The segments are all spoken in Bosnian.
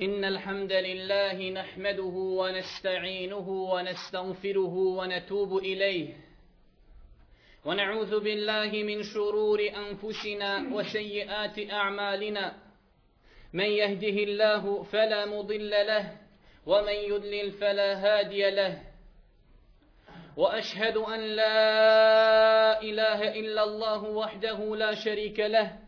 إن الحمد لله نحمده ونستعينه ونستغفره ونتوب إليه. ونعوذ بالله من شرور أنفسنا وسيئات أعمالنا. من يهده الله فلا مضل له ومن يضلل فلا هادي له. وأشهد أن لا إله إلا الله وحده لا شريك له.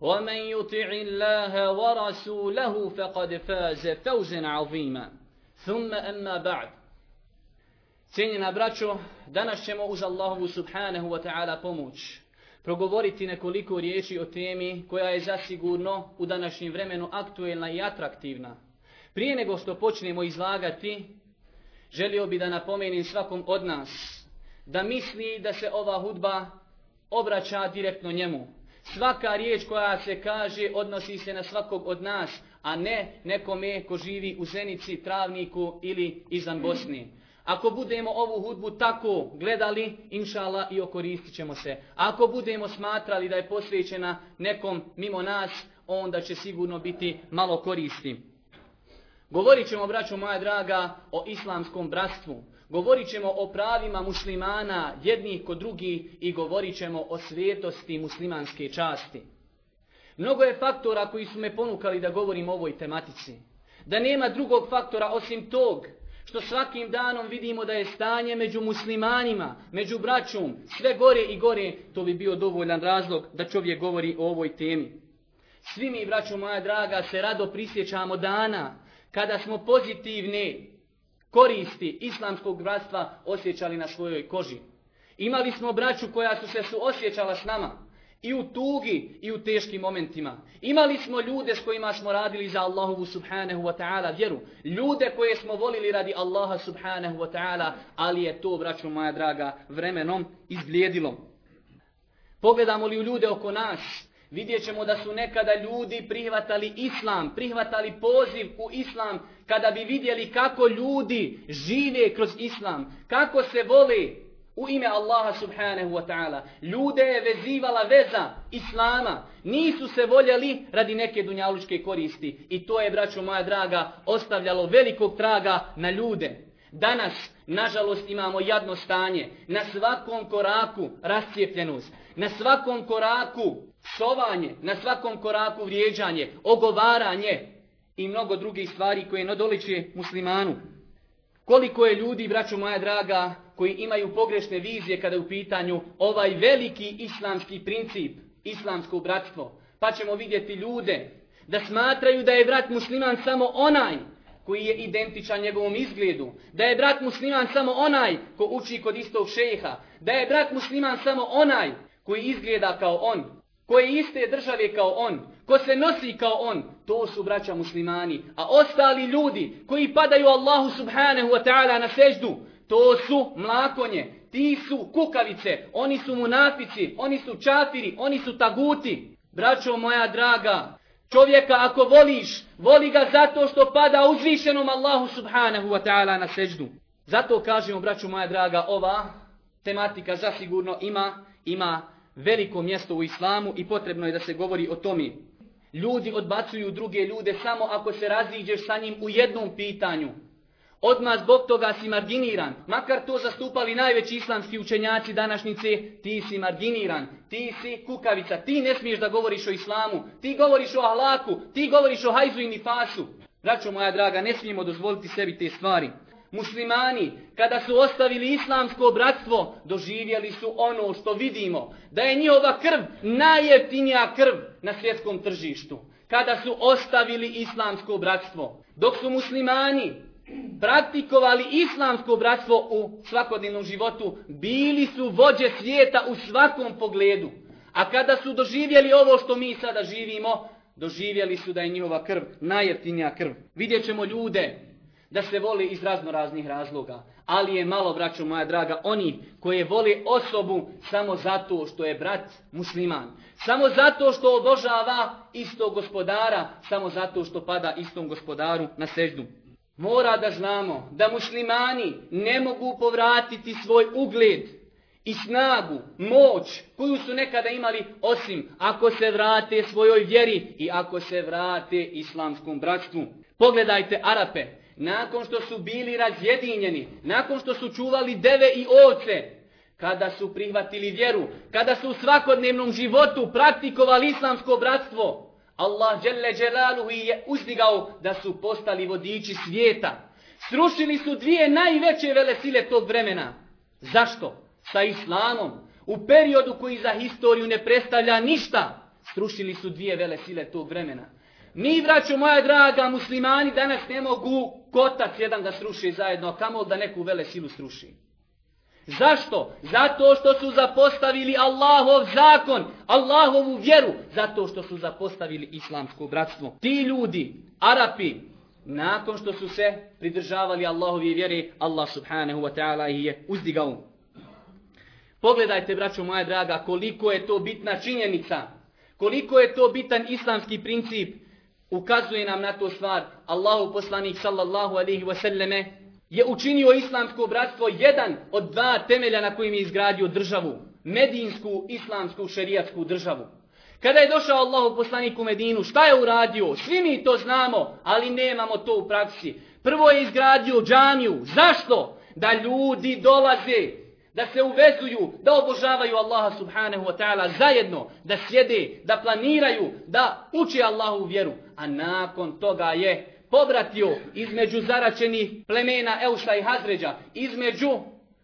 ومن يطع الله ورسوله فقد فاز فوزا عظيما ثم أما بعد Cijenjena braćo, danas ćemo uz Allahovu subhanahu wa ta'ala pomoć progovoriti nekoliko riječi o temi koja je zasigurno u današnjem vremenu aktuelna i atraktivna. Prije nego što počnemo izlagati, želio bi da napomenim svakom od nas da misli da se ova hudba obraća direktno njemu. Svaka riječ koja se kaže odnosi se na svakog od nas, a ne nekome ko živi u Zenici, Travniku ili izvan Bosni. Ako budemo ovu hudbu tako gledali, inšala i okoristit ćemo se. Ako budemo smatrali da je posvećena nekom mimo nas, onda će sigurno biti malo koristi. Govorit ćemo, braćo moja draga, o islamskom bratstvu. Govorit ćemo o pravima muslimana jednih kod drugih i govorit ćemo o svijetosti muslimanske časti. Mnogo je faktora koji su me ponukali da govorim o ovoj tematici. Da nema drugog faktora osim tog što svakim danom vidimo da je stanje među muslimanima, među braćom, sve gore i gore, to bi bio dovoljan razlog da čovjek govori o ovoj temi. Svi mi, braćo moja draga, se rado prisjećamo dana kada smo pozitivni, koristi islamskog bratstva osjećali na svojoj koži. Imali smo braću koja su se su osjećala s nama. I u tugi i u teškim momentima. Imali smo ljude s kojima smo radili za Allahovu subhanahu wa ta'ala vjeru. Ljude koje smo volili radi Allaha subhanahu wa ta'ala, ali je to, braćo moja draga, vremenom izblijedilo. Pogledamo li u ljude oko nas, vidjet ćemo da su nekada ljudi prihvatali islam, prihvatali poziv u islam, kada bi vidjeli kako ljudi žive kroz islam, kako se vole, u ime Allaha subhanahu wa ta'ala. Ljude je vezivala veza Islama. Nisu se voljeli radi neke dunjalučke koristi. I to je, braćo moja draga, ostavljalo velikog traga na ljude. Danas, nažalost, imamo jadno stanje. Na svakom koraku rascijepljenost. Na svakom koraku sovanje. Na svakom koraku vrijeđanje. Ogovaranje. I mnogo drugih stvari koje nadoliče muslimanu. Koliko je ljudi, braćo moja draga, koji imaju pogrešne vizije kada je u pitanju ovaj veliki islamski princip, islamsko bratstvo. Pa ćemo vidjeti ljude da smatraju da je brat musliman samo onaj koji je identičan njegovom izgledu, da je brat musliman samo onaj ko uči kod istog šeha, da je brat musliman samo onaj koji izgleda kao on, koje iste države kao on, ko se nosi kao on, to su braća muslimani. A ostali ljudi koji padaju Allahu subhanahu wa ta'ala na seždu, To su mlakonje, ti su kukavice, oni su munafici, oni su čafiri, oni su taguti. Braćo moja draga, čovjeka ako voliš, voli ga zato što pada uzvišenom Allahu subhanahu wa ta'ala na seždu. Zato kažemo, braćo moja draga, ova tematika zasigurno ima, ima veliko mjesto u islamu i potrebno je da se govori o tome. Ljudi odbacuju druge ljude samo ako se raziđeš sa njim u jednom pitanju. Odmah zbog toga si marginiran. Makar to zastupali najveći islamski učenjaci današnjice, ti si marginiran. Ti si kukavica. Ti ne smiješ da govoriš o islamu. Ti govoriš o ahlaku. Ti govoriš o hajzu i nifasu. Braćo moja draga, ne smijemo dozvoliti sebi te stvari muslimani, kada su ostavili islamsko bratstvo, doživjeli su ono što vidimo, da je njihova krv najjeftinija krv na svjetskom tržištu. Kada su ostavili islamsko bratstvo, dok su muslimani praktikovali islamsko bratstvo u svakodnevnom životu, bili su vođe svijeta u svakom pogledu. A kada su doživjeli ovo što mi sada živimo, doživjeli su da je njihova krv najjeftinija krv. Vidjet ćemo ljude da se voli iz razno raznih razloga. Ali je malo, braćo moja draga, oni koje voli osobu samo zato što je brat musliman. Samo zato što obožava istog gospodara, samo zato što pada istom gospodaru na seždu. Mora da znamo da muslimani ne mogu povratiti svoj ugled i snagu, moć koju su nekada imali osim ako se vrate svojoj vjeri i ako se vrate islamskom bratstvu. Pogledajte Arape, nakon što su bili razjedinjeni, nakon što su čuvali deve i ovce, kada su prihvatili vjeru, kada su u svakodnevnom životu praktikovali islamsko bratstvo, Allah dželle dželaluhu je uzdigao da su postali vodiči svijeta. Srušili su dvije najveće velesile tog vremena. Zašto? Sa islamom. U periodu koji za historiju ne predstavlja ništa, srušili su dvije velesile tog vremena. Mi, braćo moja draga, muslimani danas ne mogu kotac jedan da sruši zajedno, kamo da neku vele silu sruši. Zašto? Zato što su zapostavili Allahov zakon, Allahovu vjeru, zato što su zapostavili islamsko bratstvo. Ti ljudi, Arapi, nakon što su se pridržavali Allahovi vjere, Allah subhanahu wa ta'ala ih je uzdigao. Pogledajte, braćo moja draga, koliko je to bitna činjenica, koliko je to bitan islamski princip, ukazuje nam na to stvar Allahu poslanik sallallahu alaihi wasallame je učinio islamsko bratstvo jedan od dva temelja na kojim je izgradio državu. Medinsku, islamsku, šerijatsku državu. Kada je došao Allahu poslanik u Medinu, šta je uradio? Svi mi to znamo, ali nemamo to u praksi. Prvo je izgradio džamiju. Zašto? Da ljudi dolaze da se uvezuju, da obožavaju Allaha subhanahu wa ta'ala zajedno, da sjede, da planiraju, da uči Allahu vjeru. A nakon toga je pobratio između zaračenih plemena Eusa i Hazređa, između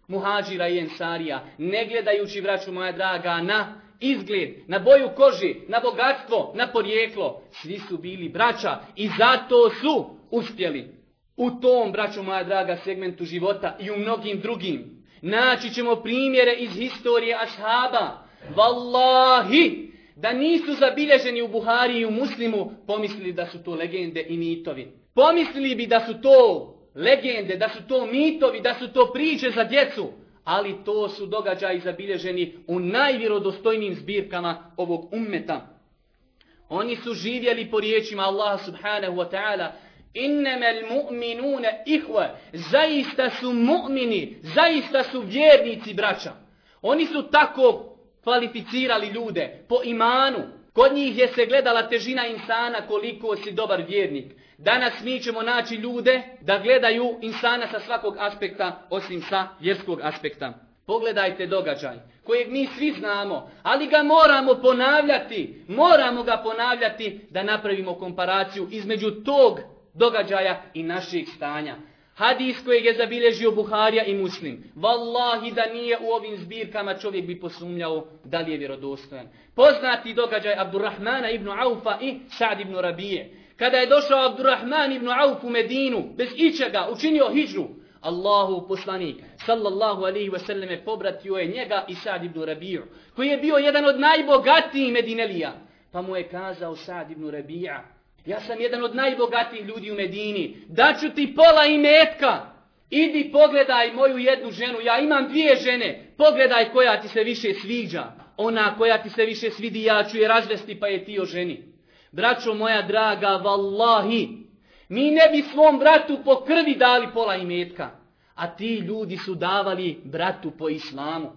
muhađira i ensarija, ne gledajući vraću moja draga na izgled, na boju koži, na bogatstvo, na porijeklo. Svi su bili braća i zato su uspjeli. U tom, braću moja draga, segmentu života i u mnogim drugim Naći ćemo primjere iz historije ashaba. Wallahi, da nisu zabilježeni u Buhari i u Muslimu, pomislili da su to legende i mitovi. Pomislili bi da su to legende, da su to mitovi, da su to priče za djecu. Ali to su događaji zabilježeni u najvjerodostojnim zbirkama ovog ummeta. Oni su živjeli po riječima Allaha subhanahu wa ta'ala Innemel mu'minune ihve. Zaista su mu'mini, zaista su vjernici braća. Oni su tako kvalificirali ljude po imanu. Kod njih je se gledala težina insana koliko si dobar vjernik. Danas mi ćemo naći ljude da gledaju insana sa svakog aspekta osim sa vjerskog aspekta. Pogledajte događaj kojeg mi svi znamo, ali ga moramo ponavljati, moramo ga ponavljati da napravimo komparaciju između tog događaja i naših stanja. Hadis kojeg je zabilježio Buharija i Muslim. Wallahi da nije u ovim zbirkama čovjek bi posumljao da li je vjerodostojan. Poznati događaj Abdurrahmana ibn Aufa i Sa'd ibn Rabije. Kada je došao Abdurrahman ibn Auf u Medinu, bez ičega, učinio hijđu, Allahu poslanik, sallallahu alaihi wa sallam, pobratio je njega i Sa'd ibn Rabiju, koji je bio jedan od najbogatijih Medinelija. Pa mu je kazao Sa'd ibn Rabija, Ja sam jedan od najbogatijih ljudi u Medini. Daću ti pola imetka. Idi pogledaj moju jednu ženu. Ja imam dvije žene. Pogledaj koja ti se više sviđa. Ona koja ti se više svidi, ja ću je razvesti pa je ti o ženi. Braćo moja draga, vallahi, mi ne bi svom bratu po krvi dali pola imetka. A ti ljudi su davali bratu po islamu.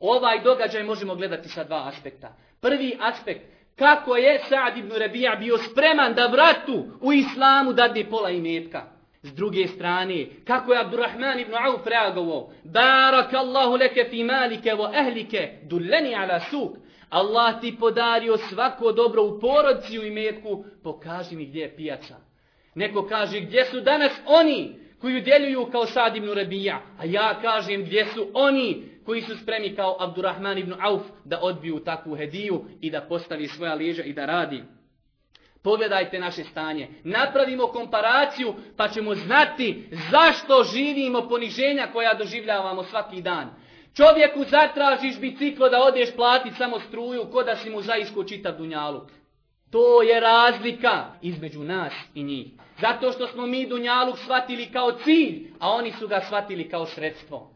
Ovaj događaj možemo gledati sa dva aspekta. Prvi aspekt, kako je Sa'd ibn Rabija bio spreman da vratu u islamu dadne pola imetka. S druge strane, kako je Abdurrahman ibn Auf reagovao, Barak Allahu leke fi malike vo ehlike, dulleni ala suk. Allah ti podario svako dobro u porodci u imetku, pokaži mi gdje je pijaca. Neko kaže, gdje su danas oni koji udjeljuju kao Sad ibn Rabija, a ja kažem gdje su oni koji su spremi kao Abdurrahman ibn Auf da odbiju takvu hediju i da postavi svoja leža i da radi. Pogledajte naše stanje. Napravimo komparaciju pa ćemo znati zašto živimo poniženja koja doživljavamo svaki dan. Čovjeku zatražiš biciklo da odeš platiti samo struju ko da si mu zaisko čitav dunjaluk. To je razlika između nas i njih. Zato što smo mi dunjaluk shvatili kao cilj, a oni su ga shvatili kao sredstvo.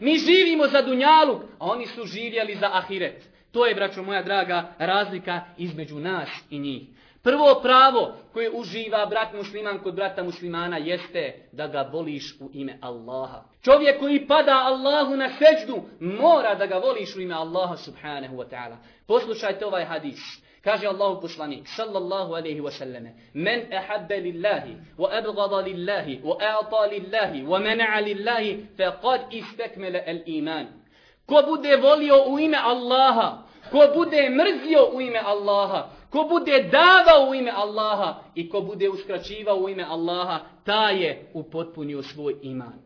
Mi živimo za dunjaluk, a oni su živjeli za ahiret. To je, braćo moja draga, razlika između nas i njih. Prvo pravo koje uživa brat musliman kod brata muslimana jeste da ga voliš u ime Allaha. Čovjek koji pada Allahu na seđdu mora da ga voliš u ime Allaha subhanahu wa ta'ala. Poslušajte ovaj hadis. Kaže Allahu poslanik sallallahu alejhi ve selleme: "Men ahabba lillahi wa abghada lillahi wa a'ta lillahi wa mana'a lillahi faqad istakmala al-iman." Ko bude volio u ime Allaha, ko bude mrzio u ime Allaha, ko bude davao u ime Allaha i ko bude uskraćivao u ime Allaha, ta je upotpunio svoj iman.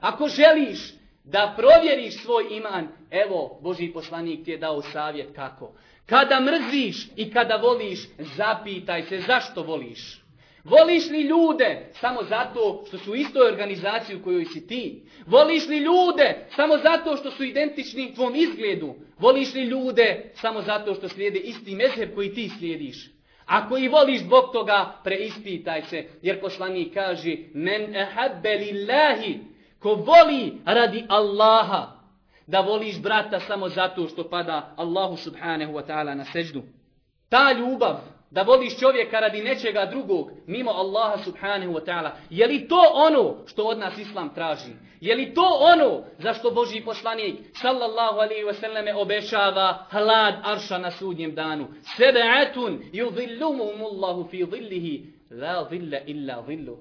Ako želiš da provjeriš svoj iman, evo, Boži poslanik ti je dao savjet kako. Kada mrziš i kada voliš, zapitaj se zašto voliš. Voliš li ljude samo zato što su u istoj organizaciji u kojoj si ti? Voliš li ljude samo zato što su identični tvom izgledu? Voliš li ljude samo zato što slijede isti mezheb koji ti slijediš? Ako i voliš zbog toga, preispitaj se, jer poslanik kaže, men ehabbe lillahi, ko voli radi Allaha, da voliš brata samo zato što pada Allahu subhanahu wa ta'ala na seždu. Ta ljubav, da voliš čovjeka radi nečega drugog, mimo Allaha subhanahu wa ta'ala, je li to ono što od nas Islam traži? Je li to ono za što Boži poslanik sallallahu alaihi wa sallame obešava hlad arša na sudnjem danu? Sebe'atun yudhillumumullahu fi dhillihi, la dhilla illa dhillu.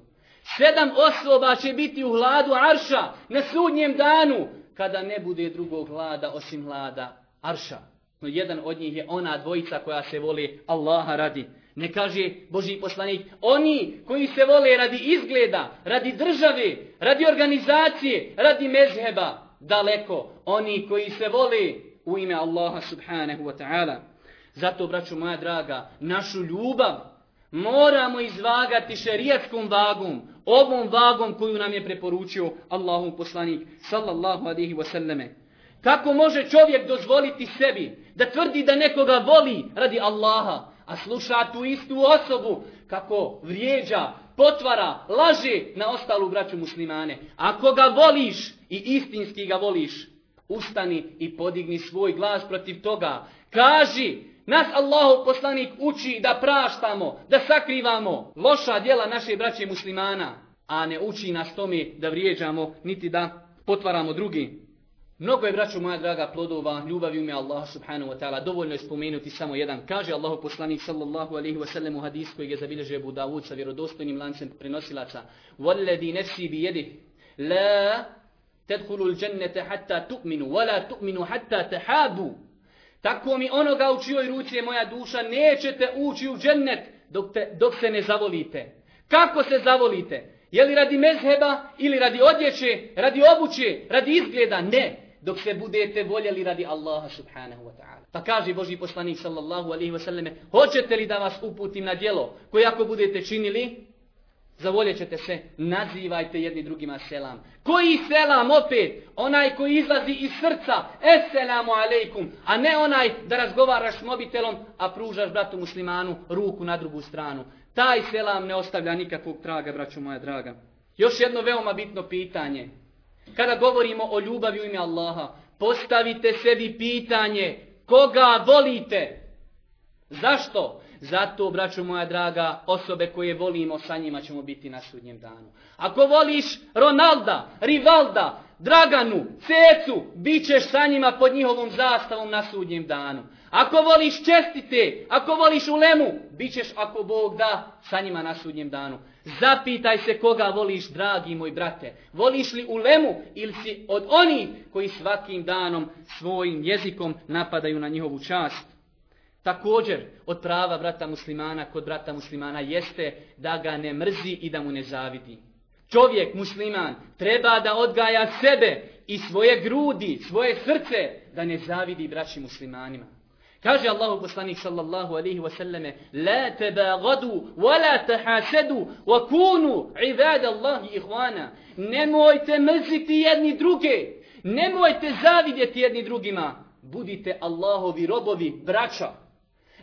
Sedam osoba će biti u hladu arša na sudnjem danu, kada ne bude drugog hlada osim hlada arša. No jedan od njih je ona dvojica koja se voli Allaha radi. Ne kaže Boži poslanik, oni koji se vole radi izgleda, radi države, radi organizacije, radi mezheba, daleko. Oni koji se vole u ime Allaha subhanahu wa ta'ala. Zato, braću moja draga, našu ljubav moramo izvagati šerijatskom vagom, ovom vagom koju nam je preporučio Allahu poslanik sallallahu alihi wasallame. Kako može čovjek dozvoliti sebi da tvrdi da nekoga voli radi Allaha, a sluša tu istu osobu kako vrijeđa, potvara, laže na ostalu braću muslimane. Ako ga voliš i istinski ga voliš, ustani i podigni svoj glas protiv toga. Kaži, nas Allahu poslanik uči da praštamo, da sakrivamo loša djela naše braće muslimana, a ne uči nas tome da vrijeđamo, niti da potvaramo drugi. Mnogo je, braćo moja draga, plodova ljubavi ume Allah subhanahu wa ta'ala. Dovoljno je spomenuti samo jedan. Kaže Allahu poslanik sallallahu alaihi wa sallam u hadis koji je zabilježio Abu Dawud sa vjerodostojnim lancem prenosilaca. Walladhi nefsi bi jedih. La tedhulu l'đennete hatta tu'minu, wa la tu'minu hatta tahabu. Tako mi onoga u čijoj ruci je moja duša, nećete ući u džennet dok, te, dok se ne zavolite. Kako se zavolite? Je li radi mezheba ili radi odjeće, radi obuće, radi izgleda? Ne dok se budete voljeli radi Allaha subhanahu wa ta'ala. Pa kaže Boži poslanik sallallahu alaihi wa sallame, hoćete li da vas uputim na djelo koje ako budete činili, zavoljet ćete se, nazivajte jedni drugima selam. Koji selam opet? Onaj koji izlazi iz srca, eselamu alaikum, a ne onaj da razgovaraš s mobitelom, a pružaš bratu muslimanu ruku na drugu stranu. Taj selam ne ostavlja nikakvog traga, braću moja draga. Još jedno veoma bitno pitanje. Kada govorimo o ljubavi u ime Allaha, postavite sebi pitanje koga volite. Zašto? Zato, braću moja draga, osobe koje volimo, sa njima ćemo biti na sudnjem danu. Ako voliš Ronalda, Rivalda, Draganu, Cecu, bit ćeš sa njima pod njihovom zastavom na sudnjem danu. Ako voliš čestite, ako voliš ulemu, bit ćeš ako Bog da sa njima na sudnjem danu. Zapitaj se koga voliš, dragi moj brate. Voliš li ulemu ili si od onih koji svakim danom svojim jezikom napadaju na njihovu čast. Također, od prava brata muslimana kod brata muslimana jeste da ga ne mrzi i da mu ne zavidi. Čovjek, musliman, treba da odgaja sebe i svoje grudi, svoje srce, da ne zavidi braći muslimanima. Kaže Allahu poslanik sallallahu alaihi wa sallame La tebagadu, wa la tahasadu, wa kunu ibad Allahi ihvana. Nemojte mrziti jedni druge, nemojte zavidjeti jedni drugima. Budite Allahovi robovi, braća.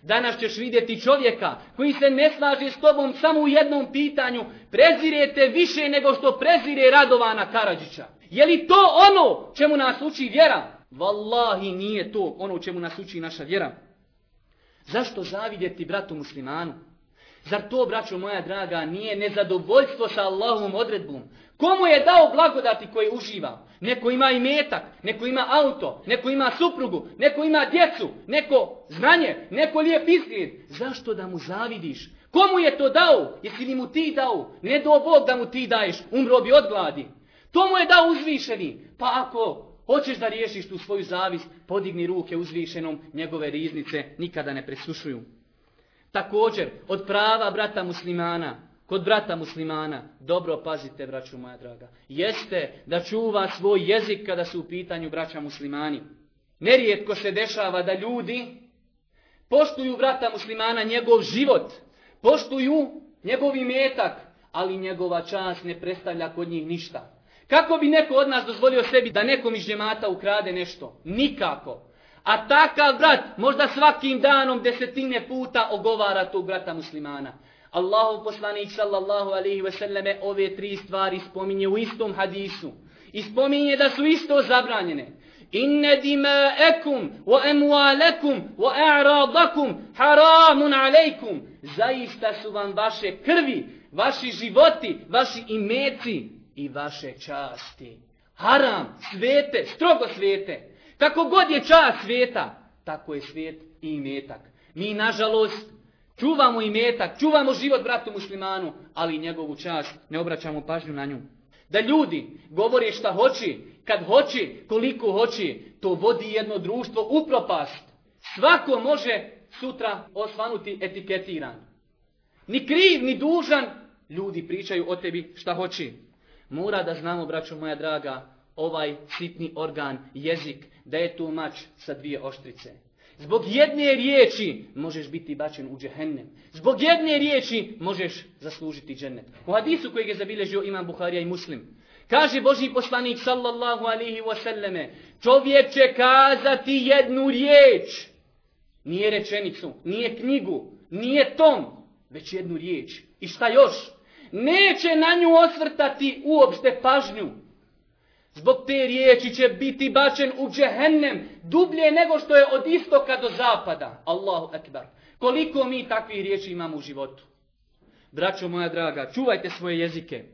Danas ćeš vidjeti čovjeka koji se ne slaže s tobom samo u jednom pitanju. Prezirete više nego što prezire Radovana Karadžića. Je li to ono čemu nas uči vjera? Wallahi nije to ono čemu nas uči naša vjera. Zašto zavidjeti bratu muslimanu? Zar to, braćo moja draga, nije nezadovoljstvo sa Allahovom odredbom? Komu je dao blagodati koje uživa? Neko ima i metak, neko ima auto, neko ima suprugu, neko ima djecu, neko znanje, neko lijep izgled. Zašto da mu zavidiš? Komu je to dao? Jesi li mu ti dao? Ne do Bog da mu ti daješ, umro bi od gladi. To mu je dao uzvišeni. Pa ako hoćeš da riješiš tu svoju zavist, podigni ruke uzvišenom, njegove riznice nikada ne presušuju. Također, od prava brata muslimana, kod brata muslimana, dobro pazite, braću moja draga, jeste da čuva svoj jezik kada su u pitanju braća muslimani. Nerijetko se dešava da ljudi poštuju brata muslimana njegov život, poštuju njegov imetak, ali njegova čast ne predstavlja kod njih ništa. Kako bi neko od nas dozvolio sebi da nekom iz džemata ukrade nešto? Nikako. A takav brat možda svakim danom desetine puta ogovara tog brata muslimana. Allahu poslanik sallallahu alaihi selleme ove tri stvari spominje u istom hadisu. I spominje da su isto zabranjene. Inne dima'akum wa amwalakum wa a'radakum haramun alejkum. Zaista su vam vaše krvi, vaši životi, vaši imeci i vaše časti. Haram, svete, strogo svete. Kako god je čast sveta, tako je svijet i imetak. Mi, nažalost, čuvamo imetak, čuvamo život bratu muslimanu, ali njegovu čast ne obraćamo pažnju na nju. Da ljudi govore šta hoći, kad hoći, koliko hoći, to vodi jedno društvo u propast. Svako može sutra osvanuti etiketiran. Ni kriv, ni dužan, ljudi pričaju o tebi šta hoći. Mora da znamo, braćo moja draga, ovaj sitni organ, jezik, da je tu mač sa dvije oštrice. Zbog jedne riječi možeš biti bačen u džehennem. Zbog jedne riječi možeš zaslužiti džennet. U hadisu kojeg je zabilježio imam Buharija i Muslim. Kaže Boži poslanik sallallahu alihi wasallame, čovjek će kazati jednu riječ. Nije rečenicu, nije knjigu, nije tom, već jednu riječ. I šta još? Neće na nju osvrtati uopšte pažnju. Zbog te riječi će biti bačen u džehennem dublje nego što je od istoka do zapada. Allahu akbar. Koliko mi takvih riječi imamo u životu? Braćo moja draga, čuvajte svoje jezike.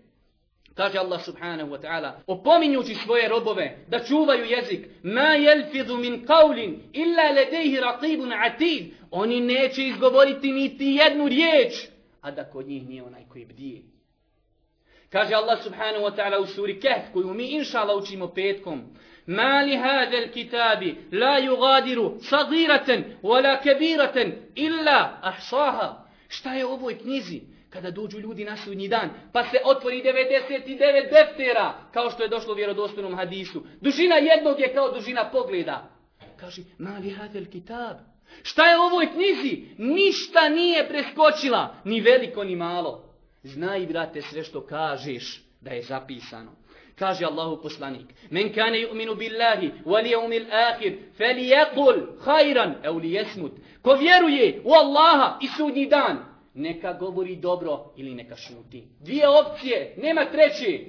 Kaže Allah subhanahu wa ta'ala, opominjući svoje robove da čuvaju jezik, ma jelfidu min qavlin illa ledejhi raqibun atid. Oni neće izgovoriti niti jednu riječ, a da kod njih nije onaj koji bdije. Kaže Allah subhanahu wa ta'ala u suri Kehf, koju mi inšala učimo petkom. Ma li hadel kitabi la yugadiru sagiraten wala kebiraten illa ahsaha. Šta je u ovoj knjizi? Kada dođu ljudi na sudnji dan, pa se otvori 99 deftera, kao što je došlo u vjerodostojnom hadisu. Dužina jednog je kao dužina pogleda. Kaže, ma li hadel kitab? Šta je u ovoj knjizi? Ništa nije preskočila, ni veliko, ni malo. Znaj, brate, sve što kažeš da je zapisano. Kaže Allahu poslanik, men kane yu'minu billahi wal yawmil akhir falyaqul khayran aw liyasmut. Ko vjeruje u Allaha i sudnji dan, neka govori dobro ili neka šuti. Dvije opcije, nema treće.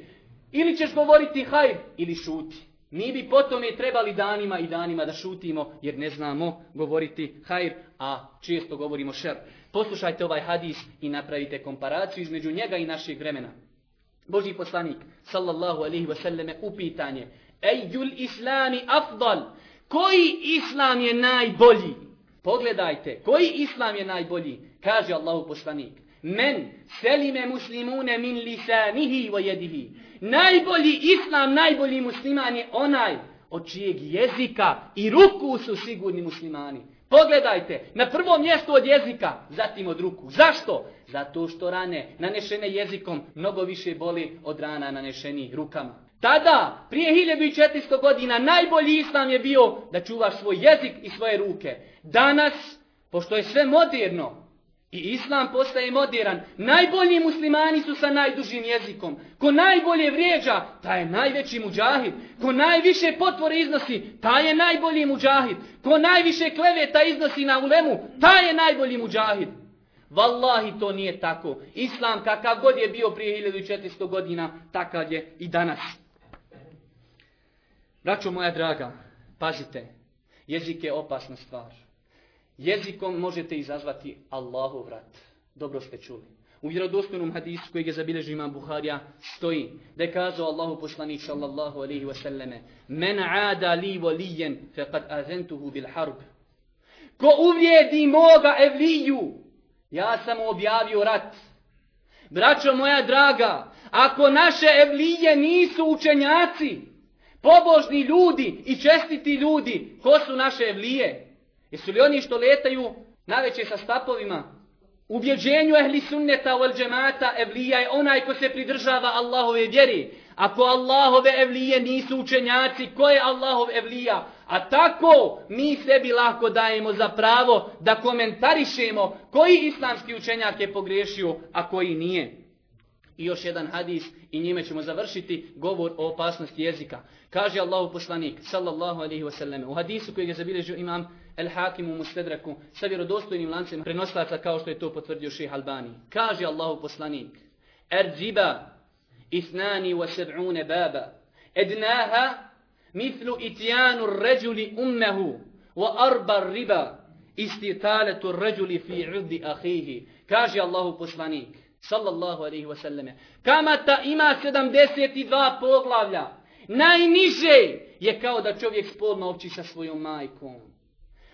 Ili ćeš govoriti hajr ili šuti. Mi bi potom je trebali danima i danima da šutimo jer ne znamo govoriti hajr, a često govorimo šer. Poslušajte ovaj hadis i napravite komparaciju između njega i našeg vremena. Boži poslanik, sallallahu alaihi wa sallame, upitanje. Ejjul islami afdal. Koji islam je najbolji? Pogledajte, koji islam je najbolji? Kaže Allahu poslanik. Men selime muslimune min lisanihi wa jedihi. Najbolji islam, najbolji musliman je onaj od čijeg jezika i ruku su sigurni muslimani. Pogledajte, na prvom mjestu od jezika, zatim od ruku. Zašto? Zato što rane nanešene jezikom mnogo više boli od rana nanešenih rukama. Tada, prije 1400 godina, najbolji islam je bio da čuvaš svoj jezik i svoje ruke. Danas, pošto je sve moderno, I islam postaje modern. Najbolji muslimani su sa najdužim jezikom. Ko najbolje vrijeđa, taj je najveći muđahid. Ko najviše potvore iznosi, taj je najbolji muđahid. Ko najviše kleveta iznosi na ulemu, taj je najbolji muđahid. Wallahi to nije tako. Islam kakav god je bio prije 1400 godina, takav je i danas. Braćo moja draga, pazite, jezik je opasna stvar. Jezikom možete izazvati Allahov vrat. Dobro ste čuli. U vjerodostojnom hadisu kojeg je zabilježio imam Buharija stoji da je kazao Allahu poslanik sallallahu alaihi wa sallame Men aada li volijen fe kad azentuhu bil harb. Ko uvrijedi moga evliju, ja sam objavio rat. Braćo moja draga, ako naše evlije nisu učenjaci, pobožni ljudi i čestiti ljudi, ko su naše evlije? Jesu li oni što letaju naveće sa stapovima? Ubjeđenju ehli sunneta wal džemata evlija je onaj ko se pridržava Allahove vjeri. Ako Allahove evlije nisu učenjaci, ko je Allahov evlija? A tako mi sebi lako dajemo za pravo da komentarišemo koji islamski učenjak je pogriješio, a koji nije. I još jedan hadis i njime ćemo završiti govor o opasnosti jezika. Kaže Allahu poslanik sallallahu alejhi ve sellem u hadisu koji je zabilježio imam El Hakim u Mustedraku sa vjerodostojnim lancem prenoslaca kao što je to potvrdio ših Albani. Kaže Allahu poslanik: "Erziba isnani wa sed'une baba ednaha mithlu ityanu ar-rajuli ummuhu wa arba riba istitalatu ar-rajuli fi 'uddi akhihi." Kaže Allahu poslanik sallallahu alaihi ve selleme: "Kamata ima 72 poglavlja. Najniže je kao da čovjek spolno opći sa svojom majkom.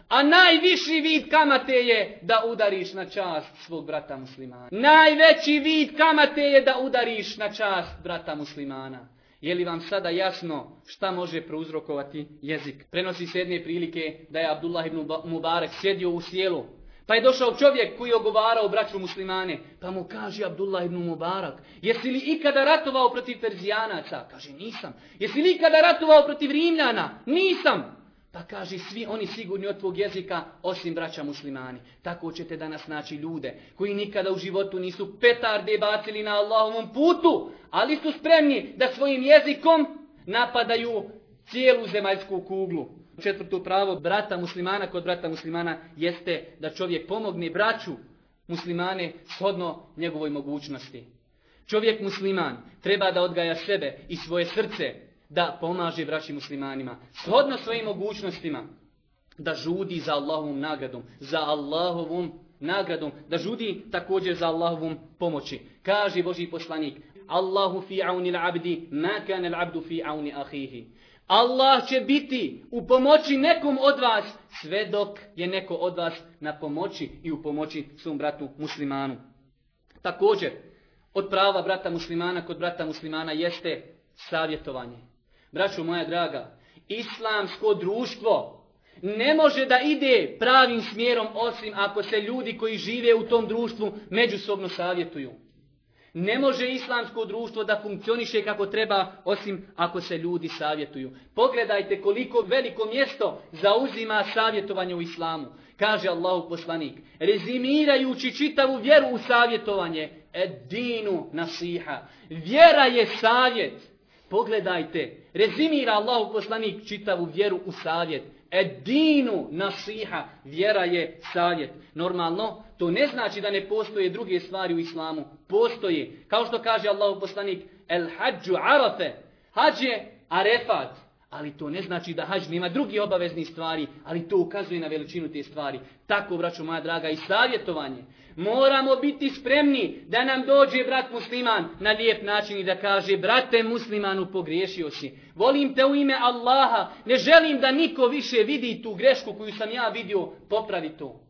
A najviši vid kamate je da udariš na čast svog brata muslimana. Najveći vid kamate je da udariš na čast brata muslimana. Je li vam sada jasno šta može prouzrokovati jezik? Prenosi se jedne prilike da je Abdullah ibn Mubarak sjedio u sjelu. Pa je došao čovjek koji je ogovarao braću muslimane. Pa mu kaže Abdullah ibn Mubarak, jesi li ikada ratovao protiv Perzijanaca? Kaže, nisam. Jesi li ikada ratovao protiv Rimljana? Nisam. Pa kaže svi oni sigurni od tvog jezika osim braća muslimani. Tako ćete danas naći ljude koji nikada u životu nisu petarde bacili na Allahovom putu, ali su spremni da svojim jezikom napadaju cijelu zemaljsku kuglu. Četvrto pravo brata muslimana kod brata muslimana jeste da čovjek pomogne braću muslimane shodno njegovoj mogućnosti. Čovjek musliman treba da odgaja sebe i svoje srce da pomaže braći muslimanima, shodno svojim mogućnostima, da žudi za Allahovom nagradom, za Allahovom nagradom, da žudi također za Allahovom pomoći. Kaže Boži poslanik, Allahu fi auni l'abdi, ma kane l'abdu fi auni ahihi. Allah će biti u pomoći nekom od vas, sve dok je neko od vas na pomoći i u pomoći svom bratu muslimanu. Također, od prava brata muslimana kod brata muslimana jeste savjetovanje. Braćo moja draga, islamsko društvo ne može da ide pravim smjerom osim ako se ljudi koji žive u tom društvu međusobno savjetuju. Ne može islamsko društvo da funkcioniše kako treba osim ako se ljudi savjetuju. Pogledajte koliko veliko mjesto zauzima savjetovanje u islamu. Kaže Allahu poslanik, rezimirajući čitavu vjeru u savjetovanje, edinu nasiha. Vjera je savjet. Pogledajte, rezimira Allahu poslanik čitavu vjeru u savjet. Edinu nasiha, vjera je savjet. Normalno, to ne znači da ne postoje druge stvari u islamu. Postoje, kao što kaže Allahu poslanik, el hađu arafe, hađ je arefat. Ali to ne znači da hađ nema drugi obavezni stvari, ali to ukazuje na veličinu te stvari. Tako, braćo moja draga, i savjetovanje. Moramo biti spremni da nam dođe brat musliman na lijep način i da kaže brate muslimanu pogriješio si. Volim te u ime Allaha, ne želim da niko više vidi tu grešku koju sam ja vidio, popravi to.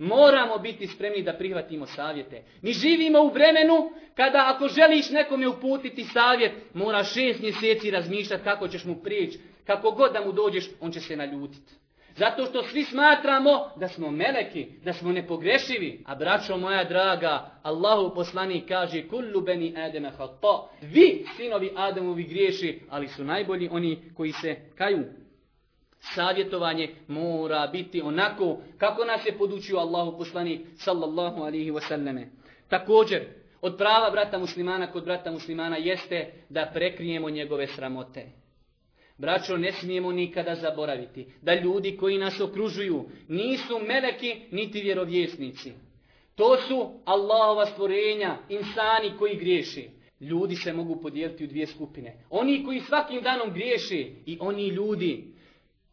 Moramo biti spremni da prihvatimo savjete. Mi živimo u vremenu kada ako želiš nekome uputiti savjet, moraš šest mjeseci razmišljati kako ćeš mu prijeći. Kako god da mu dođeš, on će se naljutiti. Zato što svi smatramo da smo meleki, da smo nepogrešivi. A braćo moja draga, Allahu poslanik kaže kullu beni ademe hata. Vi, sinovi Adamovi griješi, ali su najbolji oni koji se kaju. Savjetovanje mora biti onako kako nas je podučio Allahu poslanik sallallahu alihi wasallame. Također, od prava brata muslimana kod brata muslimana jeste da prekrijemo njegove sramote. Braćo, ne smijemo nikada zaboraviti da ljudi koji nas okružuju nisu meleki niti vjerovjesnici. To su Allahova stvorenja, insani koji griješi. Ljudi se mogu podijeliti u dvije skupine. Oni koji svakim danom griješi i oni ljudi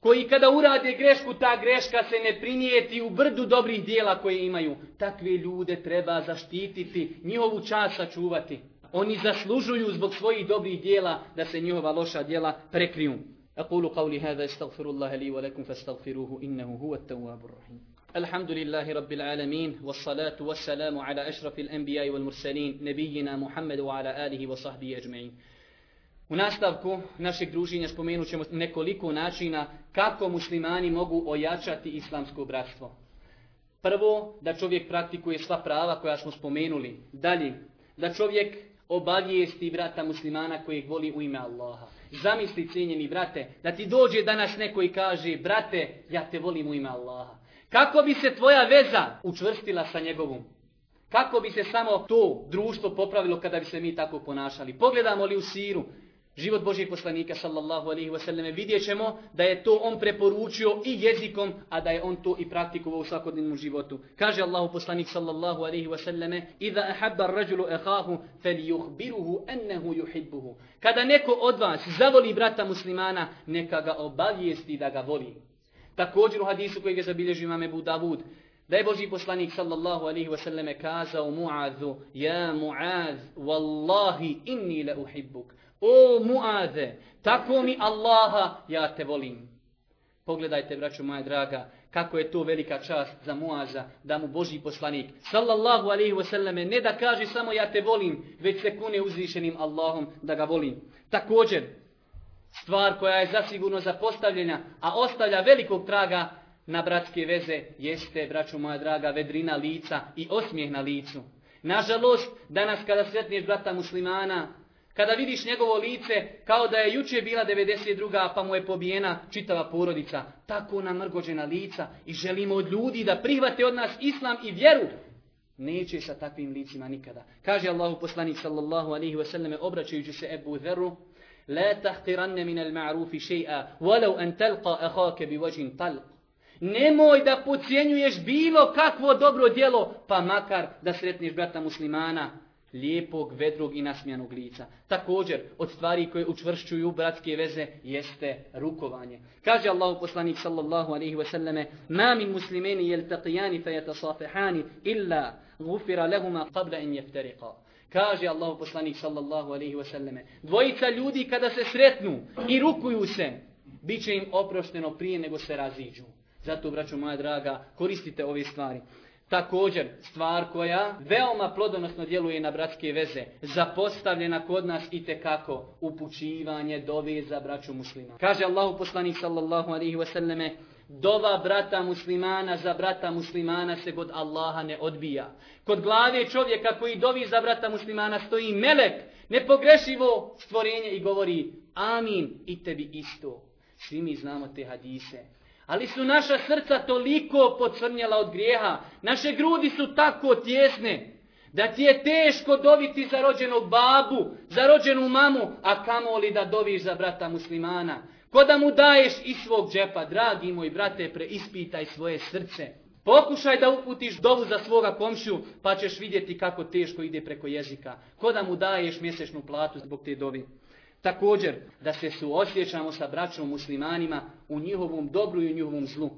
koji kada urade grešku, ta greška se ne prinijeti u brdu dobrih dijela koje imaju. Takve ljude treba zaštititi, njihovu čast sačuvati. Oni zaslužuju zbog svojih dobrih dijela da se njihova loša dijela prekriju. أقول قولي هذا استغفر الله لي ولكم فاستغفروه إنه هو التواب الرحيم الحمد لله رب العالمين والصلاة والسلام على أشرف الأنبياء والمرسلين نبينا محمد وعلى آله وصحبه أجمعين U nastavku našeg druženja spomenut ćemo nekoliko načina kako muslimani mogu ojačati islamsko bratstvo. Prvo, da čovjek praktikuje sva prava koja smo spomenuli. Dalje, da čovjek obavijesti brata muslimana kojeg voli u ime Allaha. Zamisli cijenjeni brate, da ti dođe danas neko i kaže, brate, ja te volim u ime Allaha. Kako bi se tvoja veza učvrstila sa njegovom? Kako bi se samo to društvo popravilo kada bi se mi tako ponašali? Pogledamo li u siru, život Božijeg poslanika sallallahu alaihi wasallam vidjet ćemo da je to on preporučio i jezikom, a da je on to i praktikovao u svakodnevnom životu. Kaže Allahu poslanik sallallahu alaihi wasallam Iza ahabba rađulu ehahu, fel juhbiruhu ennehu juhibbuhu. Kada neko od vas zavoli brata muslimana, neka ga obavijesti da ga voli. Također u hadisu kojeg je zabilježio imam Ebu Davud, da je Boži poslanik sallallahu alaihi wasallam kazao Mu'adhu, Ja Mu'adh, wallahi inni la uhibbuk. O Muaze, tako mi Allaha, ja te volim. Pogledajte, braćo moja draga, kako je to velika čast za Muaza, da mu Boži poslanik, sallallahu alaihi wasallame, ne da kaže samo ja te volim, već se kune uzvišenim Allahom da ga volim. Također, stvar koja je zasigurno zapostavljena, a ostavlja velikog traga na bratske veze, jeste, braćo moja draga, vedrina lica i osmijeh na licu. Nažalost, danas kada sretniješ brata muslimana, Kada vidiš njegovo lice, kao da je juče bila 92. pa mu je pobijena čitava porodica. Tako namrgođena lica i želimo od ljudi da prihvate od nas islam i vjeru. Neće sa takvim licima nikada. Kaže Allahu poslanik sallallahu alaihi wasallam obraćajući se Ebu Dheru. La tahtiranne min al ma'rufi še'a, walau an talqa ahake bi vajin talq. Nemoj da pocijenjuješ bilo kakvo dobro djelo, pa makar da sretneš brata muslimana lijepog, vedrog i nasmijanog lica. Također, od stvari koje učvršćuju bratske veze jeste rukovanje. Kaže Allahu poslanik sallallahu alaihi wasallame, Ma min muslimeni jel taqijani fe jetasafihani illa gufira lehuma qabla in jeftariqa. Kaže Allahu poslanik sallallahu alaihi wasallame, Dvojica ljudi kada se sretnu i rukuju se, bit će im oprošteno prije nego se raziđu. Zato, braćo moja draga, koristite ove stvari. Također, stvar koja veoma plodonosno djeluje na bratske veze, zapostavljena kod nas i tekako upućivanje dove za braću muslima. Kaže Allahu poslanik sallallahu alaihi wasallame, dova brata muslimana za brata muslimana se kod Allaha ne odbija. Kod glave čovjeka koji dovi za brata muslimana stoji melek, nepogrešivo stvorenje i govori amin i tebi isto. Svi mi znamo te hadise. Ali su naša srca toliko pocrnjala od grijeha, naše grudi su tako tjesne, da ti je teško dobiti za rođenog babu, za rođenu mamu, a kamo li da doviš za brata muslimana. Ko da mu daješ iz svog džepa, dragi moj brate, preispitaj svoje srce. Pokušaj da uputiš dovu za svoga komšiju, pa ćeš vidjeti kako teško ide preko jezika. Ko da mu daješ mjesečnu platu zbog te dovi. Također, da se suosjećamo sa braćom muslimanima u njihovom dobru i u njihovom zlu.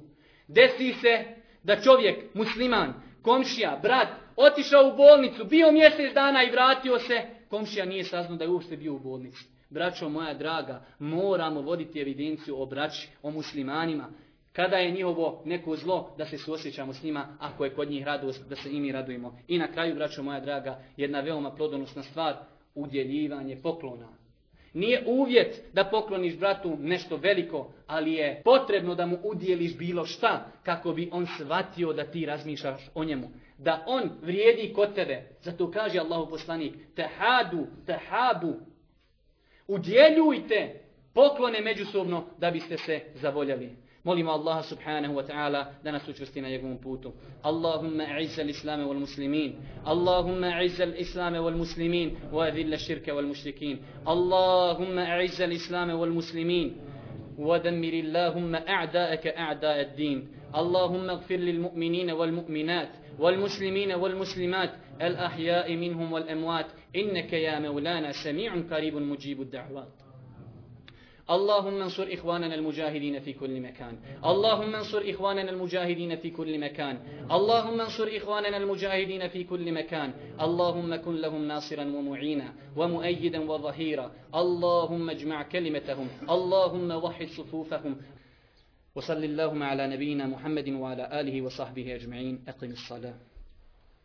Desi se da čovjek, musliman, komšija, brat, otišao u bolnicu, bio mjesec dana i vratio se, komšija nije saznao da je uopšte bio u bolnici. Braćo moja draga, moramo voditi evidenciju o braći, o muslimanima. Kada je njihovo neko zlo, da se suosjećamo s njima, ako je kod njih radost, da se imi radujemo. I na kraju, braćo moja draga, jedna veoma plodonosna stvar, udjeljivanje poklona. Nije uvjet da pokloniš bratu nešto veliko, ali je potrebno da mu udjeliš bilo šta kako bi on shvatio da ti razmišljaš o njemu. Da on vrijedi kod tebe. Zato kaže Allahu poslanik, tehadu, tehabu. Udjeljujte poklone međusobno da biste se zavoljali. Molimo Allaha subhanahu wa ta'ala da nas učvrsti na njegovom putu. Allahumma a'izza l-islame wal muslimin. Allahumma a'izza l-islame wal muslimin wa adhilla širka wal mušrikin. Allahumma a'izza l-islame wal muslimin. ودمر اللهم أعداءك أعداء الدين اللهم اغفر للمؤمنين والمؤمنات والمسلمين والمسلمات الأحياء منهم والأموات إنك يا مولانا سميع قريب مجيب الدعوات اللهم انصر إخواننا المجاهدين في كل مكان. اللهم انصر إخواننا المجاهدين في كل مكان. اللهم انصر إخواننا المجاهدين في كل مكان. اللهم كن لهم ناصرا ومعينا ومؤيدا وظهيرا. اللهم اجمع كلمتهم. اللهم وحد صفوفهم. وصل اللهم على نبينا محمد وعلى آله وصحبه أجمعين. أقم الصلاة.